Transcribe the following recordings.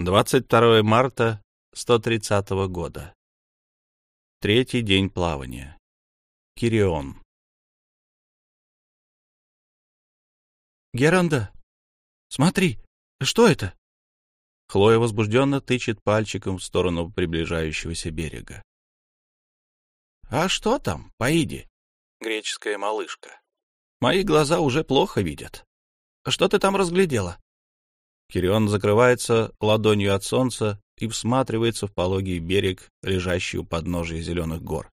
22 марта 130 года. Третий день плавания. Кирион. Геранда, смотри, что это? Хлоя возбужденно тычет пальчиком в сторону приближающегося берега. А что там, Паиди? Греческая малышка. Мои глаза уже плохо видят. Что ты там разглядела? Кирион закрывается ладонью от солнца и всматривается в пологий берег, лежащий у подножия зеленых гор.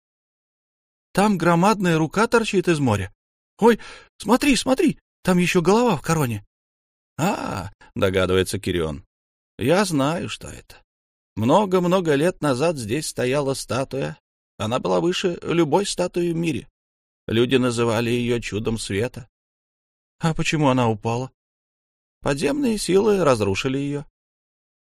Там громадная рука торчит из моря. Ой, смотри, смотри, там еще голова в короне. А, догадывается Кирион. Я знаю, что это. Много-много лет назад здесь стояла статуя. Она была выше любой статуи в мире. Люди называли ее чудом света. А почему она упала? Подземные силы разрушили ее.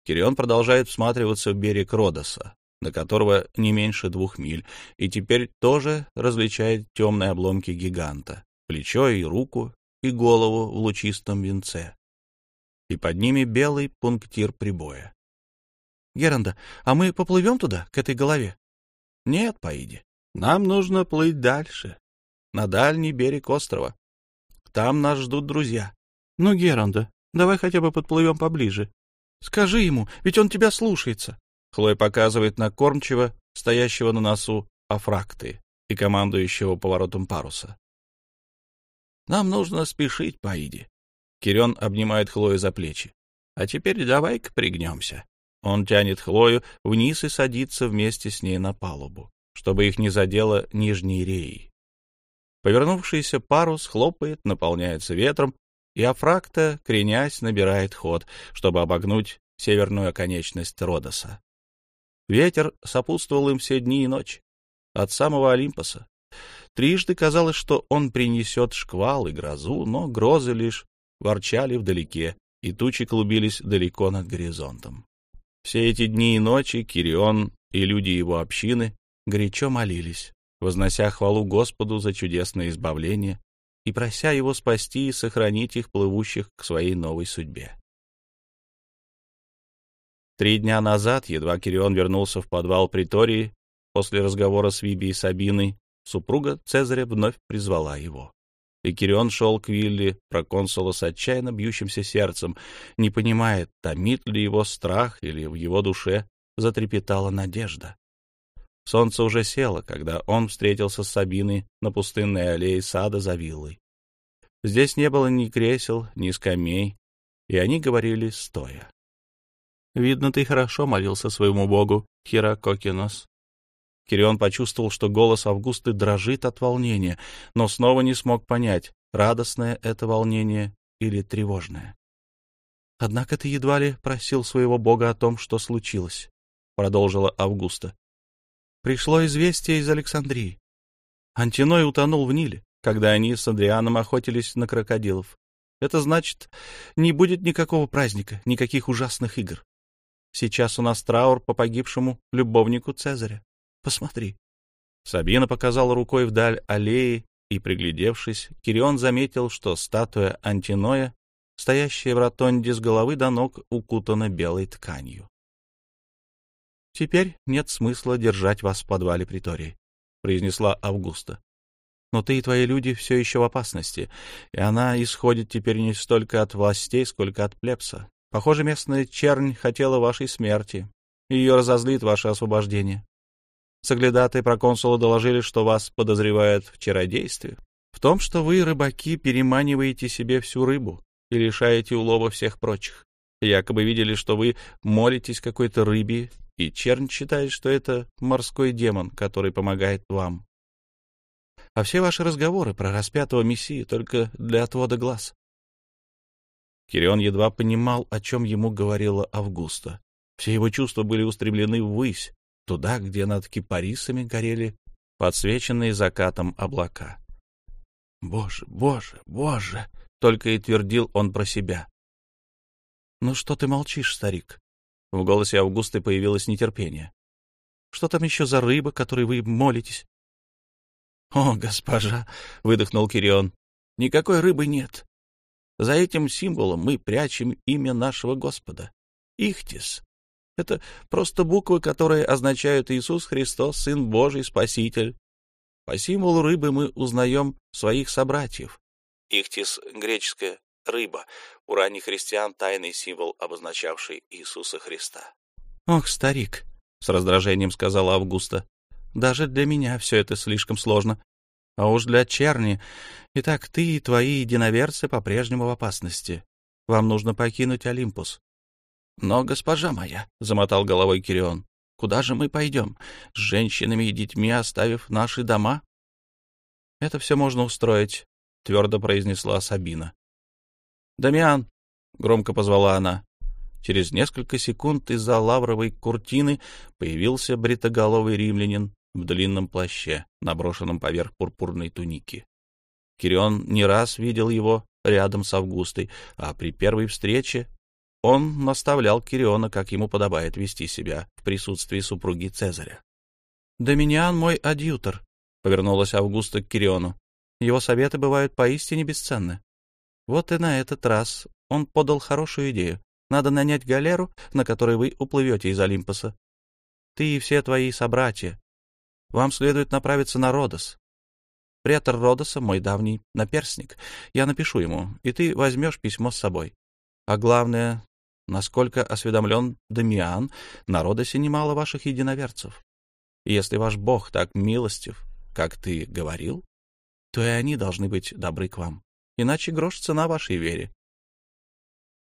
Кирион продолжает всматриваться в берег Родоса, до которого не меньше двух миль, и теперь тоже различает темные обломки гиганта, плечо и руку, и голову в лучистом венце. И под ними белый пунктир прибоя. — Геранда, а мы поплывем туда, к этой голове? — Нет, Паиди, нам нужно плыть дальше, на дальний берег острова. Там нас ждут друзья. — Ну, Геранда, давай хотя бы подплывем поближе. Скажи ему, ведь он тебя слушается. Хлоя показывает на кормчего, стоящего на носу Афракты и командующего поворотом паруса. Нам нужно спешить, Паиди. Кирен обнимает Хлою за плечи. А теперь давай-ка пригнемся. Он тянет Хлою вниз и садится вместе с ней на палубу, чтобы их не задело нижней реей. Повернувшийся парус хлопает, наполняется ветром, и Афракта, кренясь, набирает ход, чтобы обогнуть северную оконечность Родоса. Ветер сопутствовал им все дни и ночи, от самого Олимпоса. Трижды казалось, что он принесет шквал и грозу, но грозы лишь ворчали вдалеке, и тучи клубились далеко над горизонтом. Все эти дни и ночи Кирион и люди его общины горячо молились, вознося хвалу Господу за чудесное избавление и прося его спасти и сохранить их, плывущих к своей новой судьбе. Три дня назад, едва Кирион вернулся в подвал притории, после разговора с Виби и Сабиной, супруга Цезаря вновь призвала его. И Кирион шел к Вилли, проконсула с отчаянно бьющимся сердцем, не понимая, томит ли его страх или в его душе затрепетала надежда. Солнце уже село, когда он встретился с Сабиной на пустынной аллее сада за виллой. Здесь не было ни кресел, ни скамей, и они говорили стоя. «Видно, ты хорошо молился своему богу, Хирококинос». Кирион почувствовал, что голос Августы дрожит от волнения, но снова не смог понять, радостное это волнение или тревожное. «Однако ты едва ли просил своего бога о том, что случилось», — продолжила Августа. Пришло известие из Александрии. Антиной утонул в Ниле, когда они с Андрианом охотились на крокодилов. Это значит, не будет никакого праздника, никаких ужасных игр. Сейчас у нас траур по погибшему любовнику Цезаря. Посмотри. Сабина показала рукой вдаль аллеи, и, приглядевшись, Кирион заметил, что статуя Антиноя, стоящая в ротонде с головы до ног, укутана белой тканью. «Теперь нет смысла держать вас в подвале притории», — произнесла Августа. «Но ты и твои люди все еще в опасности, и она исходит теперь не столько от властей, сколько от плебса. Похоже, местная чернь хотела вашей смерти, и ее разозлит ваше освобождение. Соглядатые проконсула доложили, что вас подозревают в чародействе, в том, что вы, рыбаки, переманиваете себе всю рыбу и лишаете улова всех прочих. Якобы видели, что вы молитесь какой-то рыбе и Чернь считает, что это морской демон, который помогает вам. А все ваши разговоры про распятого мессию только для отвода глаз. Кирион едва понимал, о чем ему говорила Августа. Все его чувства были устремлены ввысь, туда, где над кипарисами горели подсвеченные закатом облака. «Боже, боже, боже!» — только и твердил он про себя. «Ну что ты молчишь, старик?» В голосе Августы появилось нетерпение. «Что там еще за рыба, которой вы молитесь?» «О, госпожа!» — выдохнул Кирион. «Никакой рыбы нет. За этим символом мы прячем имя нашего Господа. Ихтис. Это просто буквы, которые означают Иисус Христос, Сын Божий, Спаситель. По символу рыбы мы узнаем своих собратьев. Ихтис — греческая рыба, у ранних христиан тайный символ, обозначавший Иисуса Христа. — Ох, старик, — с раздражением сказала Августа, — даже для меня все это слишком сложно. А уж для черни. Итак, ты и твои единоверцы по-прежнему в опасности. Вам нужно покинуть Олимпус. — Но, госпожа моя, — замотал головой Кирион, — куда же мы пойдем? С женщинами и детьми оставив наши дома? — Это все можно устроить, — твердо произнесла Сабина. «Дамиан!» — громко позвала она. Через несколько секунд из-за лавровой куртины появился бритоголовый римлянин в длинном плаще, наброшенном поверх пурпурной туники. Кирион не раз видел его рядом с Августой, а при первой встрече он наставлял Кириона, как ему подобает вести себя в присутствии супруги Цезаря. «Доминиан мой адъютор», — повернулась Августа к Кириону. «Его советы бывают поистине бесценны. Вот и на этот раз он подал хорошую идею. Надо нанять галеру, на которой вы уплывете из Олимпоса. Ты и все твои собратья. Вам следует направиться на Родос. Претор Родоса — мой давний наперсник. Я напишу ему, и ты возьмешь письмо с собой. А главное, насколько осведомлен Дамиан, на Родосе немало ваших единоверцев. И если ваш бог так милостив, как ты говорил, то и они должны быть добры к вам иначе грош цена вашей вере.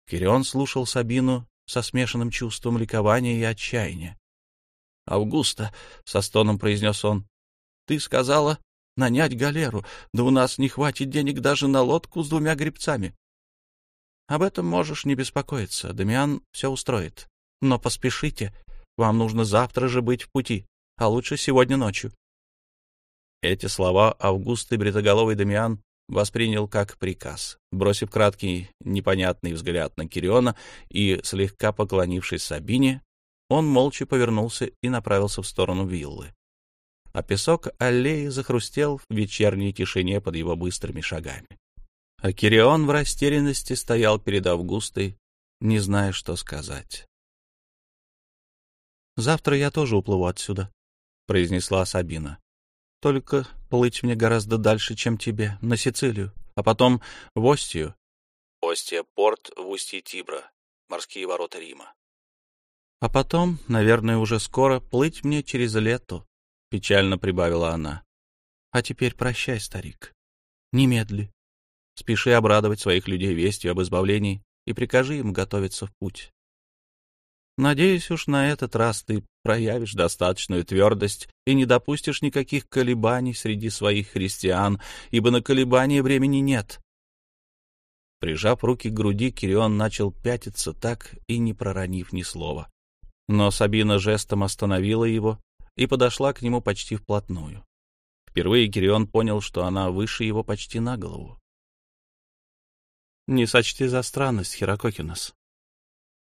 Кирион слушал Сабину со смешанным чувством ликования и отчаяния. — Августа, — со стоном произнес он, — ты сказала нанять галеру, да у нас не хватит денег даже на лодку с двумя гребцами. — Об этом можешь не беспокоиться, Дамиан все устроит. Но поспешите, вам нужно завтра же быть в пути, а лучше сегодня ночью. Эти слова Август и бритоголовый Дамиан воспринял как приказ. Бросив краткий, непонятный взгляд на Кириона и слегка поклонившись Сабине, он молча повернулся и направился в сторону виллы. А песок аллеи захрустел в вечерней тишине под его быстрыми шагами. А Кирион в растерянности стоял перед Августой, не зная, что сказать. «Завтра я тоже уплыву отсюда», — произнесла Сабина. Только плыть мне гораздо дальше, чем тебе, на Сицилию, а потом в Остию. Остия — порт в устье Тибра, морские ворота Рима. А потом, наверное, уже скоро плыть мне через лето, — печально прибавила она. А теперь прощай, старик. Немедли. Спеши обрадовать своих людей вестью об избавлении и прикажи им готовиться в путь. Надеюсь уж на этот раз ты проявишь достаточную твердость и не допустишь никаких колебаний среди своих христиан, ибо на колебания времени нет. Прижав руки к груди, Кирион начал пятиться так и не проронив ни слова. Но Сабина жестом остановила его и подошла к нему почти вплотную. Впервые Кирион понял, что она выше его почти на голову. — Не сочти за странность, Херококинос,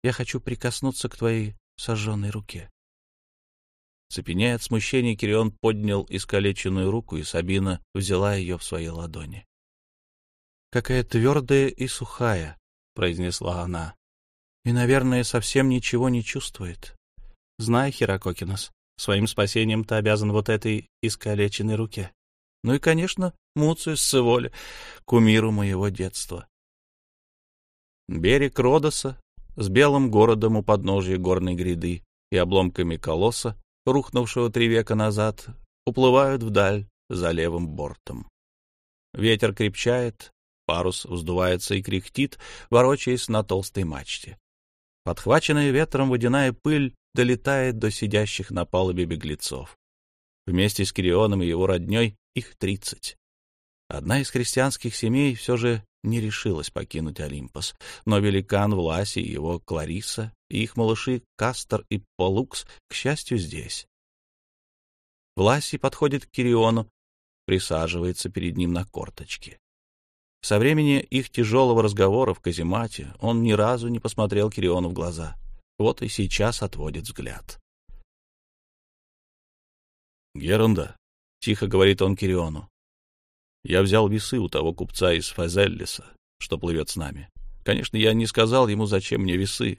я хочу прикоснуться к твоей сожженной руке. Цепеняя от смущения, Кирион поднял искалеченную руку, и Сабина взяла ее в свои ладони. — Какая твердая и сухая, — произнесла она, — и, наверное, совсем ничего не чувствует. Знай, Херококинос, своим спасением ты обязан вот этой искалеченной руке. Ну и, конечно, Муцию Сцеволе, кумиру моего детства. Берег Родоса с белым городом у подножия горной гряды и обломками колосса, рухнувшего три века назад, уплывают вдаль за левым бортом. Ветер крепчает, парус вздувается и кряхтит, ворочаясь на толстой мачте. Подхваченная ветром водяная пыль долетает до сидящих на палубе беглецов. Вместе с Кирионом и его родней их тридцать. Одна из христианских семей все же не решилась покинуть Олимпос, но великан Власи и его Клариса и их малыши Кастер и Полукс, к счастью, здесь. Власи подходит к Кириону, присаживается перед ним на корточке. Со времени их тяжелого разговора в каземате он ни разу не посмотрел Кириону в глаза. Вот и сейчас отводит взгляд. «Герунда», — тихо говорит он Кириону, я взял весы у того купца из Фазеллиса, что плывет с нами. Конечно, я не сказал ему, зачем мне весы.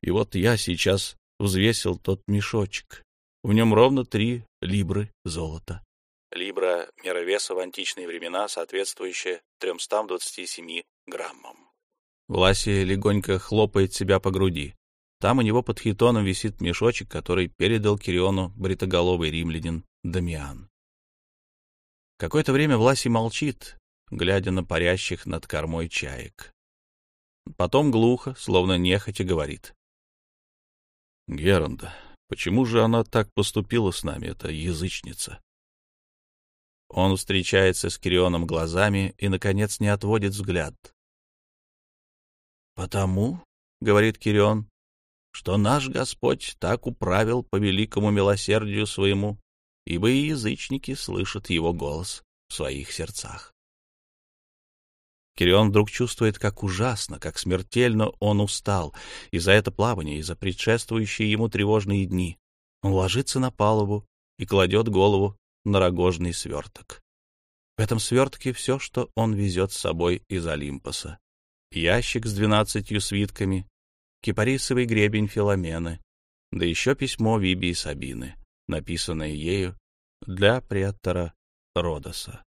И вот я сейчас взвесил тот мешочек. В нем ровно три либры золота. Либра — мера веса в античные времена, соответствующая 327 граммам. Власия легонько хлопает себя по груди. Там у него под хитоном висит мешочек, который передал Кириону бритоголовый римлянин Дамиан. Какое-то время Власий молчит, глядя на парящих над кормой чаек. Потом глухо, словно нехотя, говорит. — Геранда, почему же она так поступила с нами, эта язычница? Он встречается с Кирионом глазами и, наконец, не отводит взгляд. — Потому, — говорит Кирион, — что наш Господь так управил по великому милосердию своему, ибо и язычники слышат его голос в своих сердцах. Кирион вдруг чувствует, как ужасно, как смертельно он устал, и за это плавание, и за предшествующие ему тревожные дни. Он ложится на палубу и кладет голову на рогожный сверток. В этом свертке все, что он везет с собой из Олимпоса. Ящик с двенадцатью свитками, кипарисовый гребень Филомены, да еще письмо Виби и Сабины, написанное ею для приаттора Родоса.